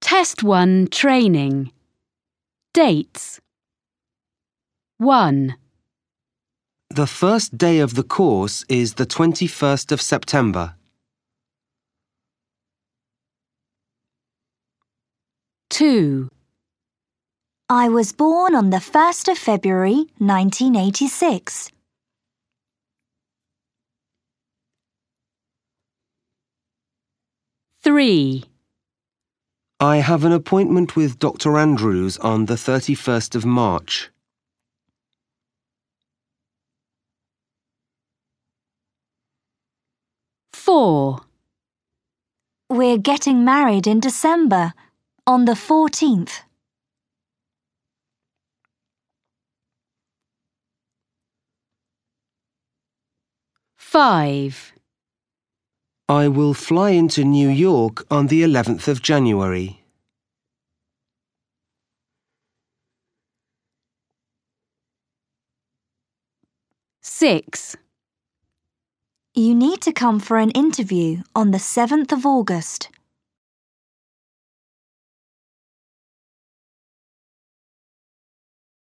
Test 1 Training. Dates. 1, The first day of the course is the 21st of September. 2, I was born on the 1st of February 1986. 3, I have an appointment with Dr. Andrews on the 31st of March. 4, We're getting married in December, on the 14th. 5, I will fly into New York on the 11th of January. 6, You need to come for an interview on the 7th of August.